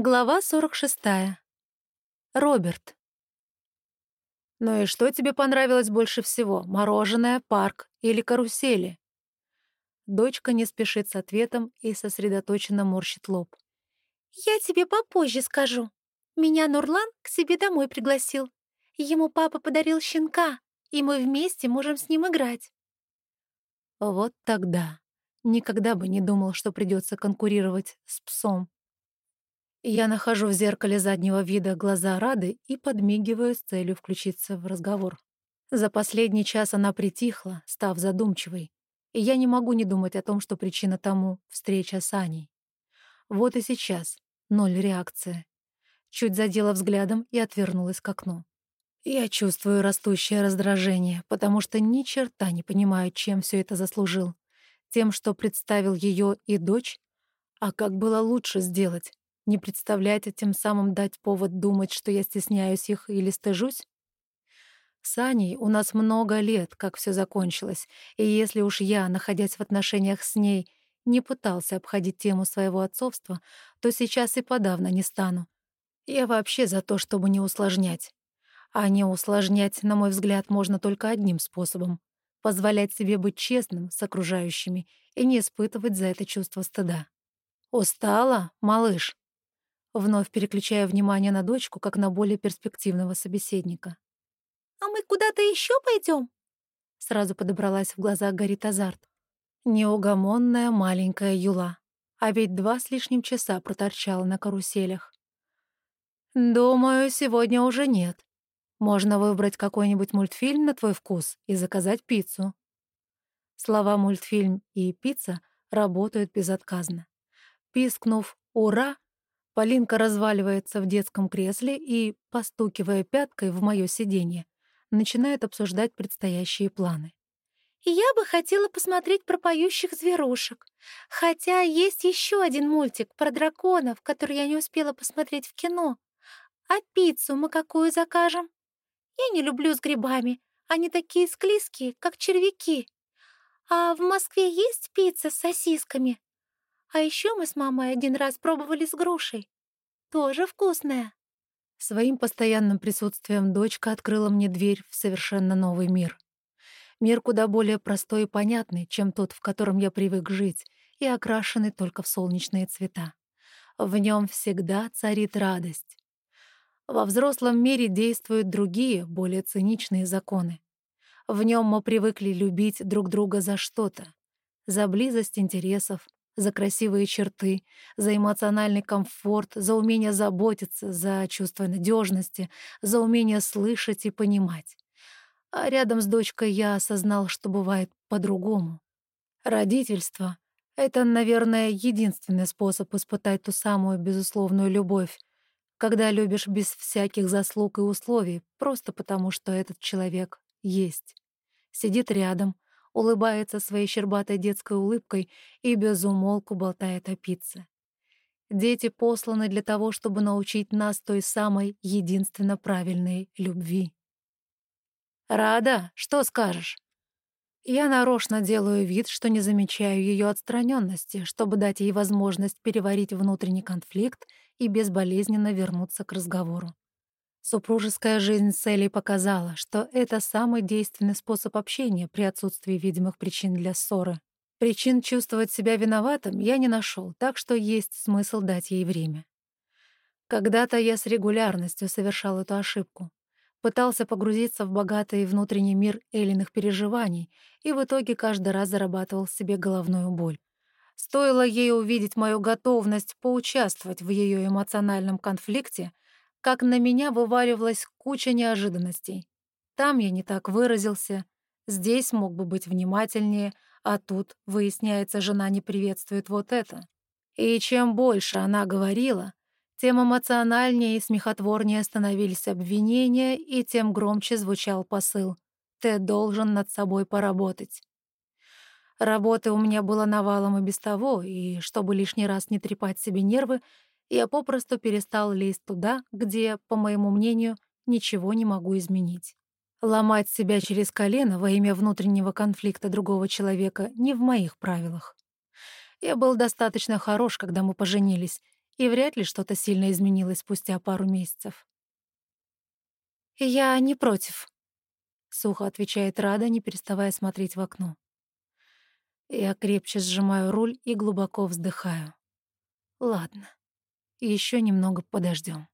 Глава 46. Роберт. «Ну и что тебе понравилось больше всего? Мороженое, парк или карусели?» Дочка не спешит с ответом и сосредоточенно морщит лоб. «Я тебе попозже скажу. Меня Нурлан к себе домой пригласил. Ему папа подарил щенка, и мы вместе можем с ним играть». Вот тогда. Никогда бы не думал, что придется конкурировать с псом. Я нахожу в зеркале заднего вида глаза Рады и подмигиваю с целью включиться в разговор. За последний час она притихла, став задумчивой, и я не могу не думать о том, что причина тому — встреча с Аней. Вот и сейчас ноль реакции. Чуть задела взглядом и отвернулась к окну. Я чувствую растущее раздражение, потому что ни черта не понимаю, чем все это заслужил. Тем, что представил ее и дочь? А как было лучше сделать? Не представляете, тем самым дать повод думать, что я стесняюсь их или стыжусь? С Аней у нас много лет, как все закончилось, и если уж я, находясь в отношениях с ней, не пытался обходить тему своего отцовства, то сейчас и подавно не стану. Я вообще за то, чтобы не усложнять. А не усложнять, на мой взгляд, можно только одним способом — позволять себе быть честным с окружающими и не испытывать за это чувство стыда. «Устала, малыш?» Вновь переключая внимание на дочку, как на более перспективного собеседника. «А мы куда-то еще пойдем? Сразу подобралась в глаза горит азарт. Неугомонная маленькая Юла. А ведь два с лишним часа проторчала на каруселях. «Думаю, сегодня уже нет. Можно выбрать какой-нибудь мультфильм на твой вкус и заказать пиццу». Слова «мультфильм» и «пицца» работают безотказно. Пискнув «Ура!», Полинка разваливается в детском кресле и, постукивая пяткой в моё сиденье, начинает обсуждать предстоящие планы. «Я бы хотела посмотреть про поющих зверушек. Хотя есть еще один мультик про драконов, который я не успела посмотреть в кино. А пиццу мы какую закажем? Я не люблю с грибами. Они такие склизкие, как червяки. А в Москве есть пицца с сосисками? А еще мы с мамой один раз пробовали с грушей. Тоже вкусная. Своим постоянным присутствием дочка открыла мне дверь в совершенно новый мир. Мир куда более простой и понятный, чем тот, в котором я привык жить, и окрашенный только в солнечные цвета. В нем всегда царит радость. Во взрослом мире действуют другие, более циничные законы. В нем мы привыкли любить друг друга за что-то, за близость интересов, за красивые черты, за эмоциональный комфорт, за умение заботиться, за чувство надежности, за умение слышать и понимать. А рядом с дочкой я осознал, что бывает по-другому. Родительство — это, наверное, единственный способ испытать ту самую безусловную любовь, когда любишь без всяких заслуг и условий, просто потому что этот человек есть. Сидит рядом — улыбается своей щербатой детской улыбкой и без умолку болтает о пицце. Дети посланы для того, чтобы научить нас той самой единственно правильной любви. «Рада, что скажешь?» Я нарочно делаю вид, что не замечаю ее отстраненности, чтобы дать ей возможность переварить внутренний конфликт и безболезненно вернуться к разговору. Супружеская жизнь Элей показала, что это самый действенный способ общения при отсутствии видимых причин для ссоры. Причин чувствовать себя виноватым я не нашел, так что есть смысл дать ей время. Когда-то я с регулярностью совершал эту ошибку. Пытался погрузиться в богатый внутренний мир Элиных переживаний и в итоге каждый раз зарабатывал себе головную боль. Стоило ей увидеть мою готовность поучаствовать в ее эмоциональном конфликте — как на меня вываливалась куча неожиданностей. Там я не так выразился, здесь мог бы быть внимательнее, а тут, выясняется, жена не приветствует вот это. И чем больше она говорила, тем эмоциональнее и смехотворнее становились обвинения, и тем громче звучал посыл «Ты должен над собой поработать». Работы у меня было навалом и без того, и чтобы лишний раз не трепать себе нервы, я попросту перестал лезть туда, где, по моему мнению, ничего не могу изменить. Ломать себя через колено во имя внутреннего конфликта другого человека не в моих правилах. Я был достаточно хорош, когда мы поженились, и вряд ли что-то сильно изменилось спустя пару месяцев. «Я не против», — сухо отвечает Рада, не переставая смотреть в окно. Я крепче сжимаю руль и глубоко вздыхаю. «Ладно» и еще немного подождем.